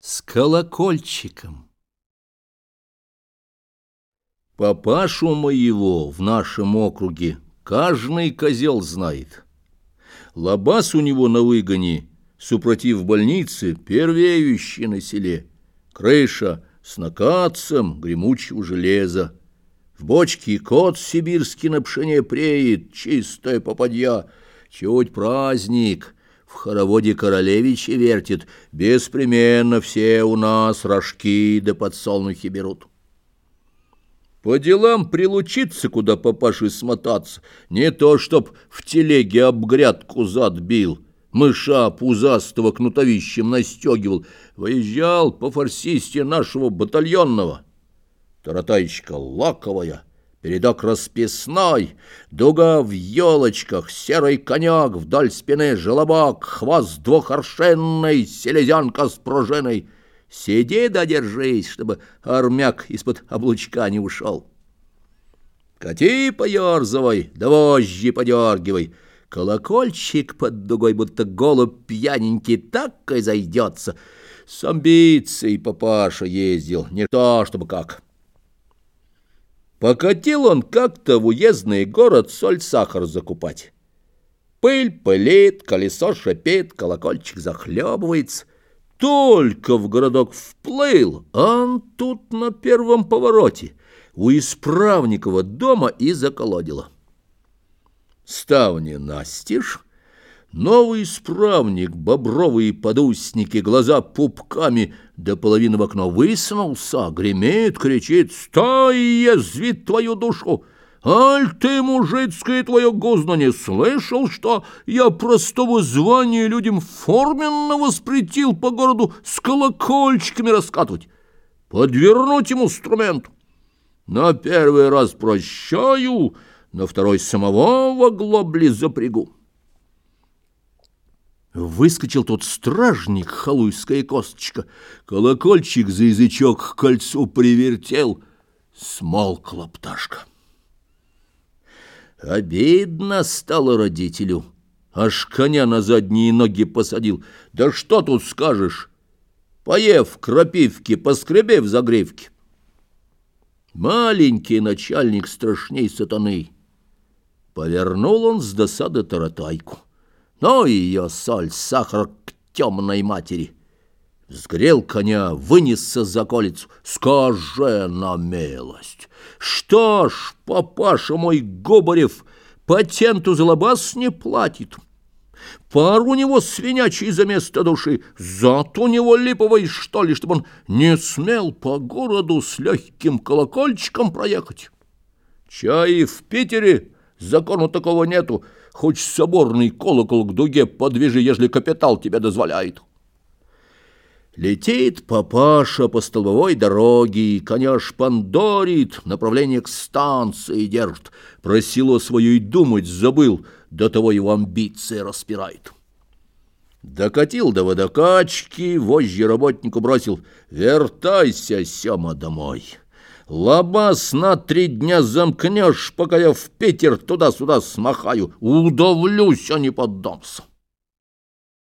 с колокольчиком. Папашу моего в нашем округе каждый козел знает. Лабаз у него на выгоне, супротив больницы, первеющий на селе. Крыша с накатцем гремучего железа. В бочке кот сибирский на пшене преет, чистая попадья. Чуть праздник — в хороводе королевичи вертит, беспременно все у нас рожки да подсолнухи берут. По делам прилучиться, куда папаши смотаться, не то чтоб в телеге об грядку зад бил, мыша пузастого кнутовищем настегивал, выезжал по фарсисте нашего батальонного. Таратайчика лаковая — Передок расписной, дуга в елочках, серый конек, вдоль спины желобок, хвост двухоршенный, селезянка с пружиной. Сиди да держись, чтобы армяк из-под облучка не ушел. Кати поерзывай, да вожжи подергивай. Колокольчик под дугой, будто голубь пьяненький, так и зайдется. С амбицией папаша ездил, не то чтобы как... Покатил он как-то в уездный город соль-сахар закупать. Пыль пылит, колесо шипит, колокольчик захлебывается. Только в городок вплыл, он тут на первом повороте у исправникова дома и заколодило. Ставни настежь, Новый исправник, бобровые подусники, глаза пупками, до половины в окно высунулся, гремит, кричит «Стой, язвит твою душу!» «Аль ты, мужицкое твое гузно, не слышал, что я простого звания людям форменно воспретил по городу с колокольчиками раскатывать? Подвернуть им инструмент. На первый раз прощаю, на второй самого в оглобли запрягу». Выскочил тот стражник, халуйская косточка, колокольчик за язычок к кольцу привертел, смолкла пташка. Обидно стало родителю, аж коня на задние ноги посадил. Да что тут скажешь, поев крапивки, поскребев загревки. Маленький начальник страшней сатаны. Повернул он с досады таратайку. Ну ее соль, сахар к темной матери. Сгрел коня, вынесся за колицу. Скажи на милость, что ж, папаша мой Гобарев патенту за лобас не платит? Пар у него свинячий за место души, зад у него липовый, что ли, чтобы он не смел по городу с легким колокольчиком проехать. Чай в Питере закону такого нету, Хоть соборный колокол к дуге подвижи, ежели капитал тебе дозволяет. Летит папаша по столбовой дороге, коня шпандорит, направление к станции держит. Про село свое и думать забыл, до того его амбиция распирает. Докатил до водокачки, вожжи работнику бросил. «Вертайся, Сема, домой!» Лабаз на три дня замкнешь, пока я в Питер туда-сюда смахаю. Удавлюсь, а не поддамся.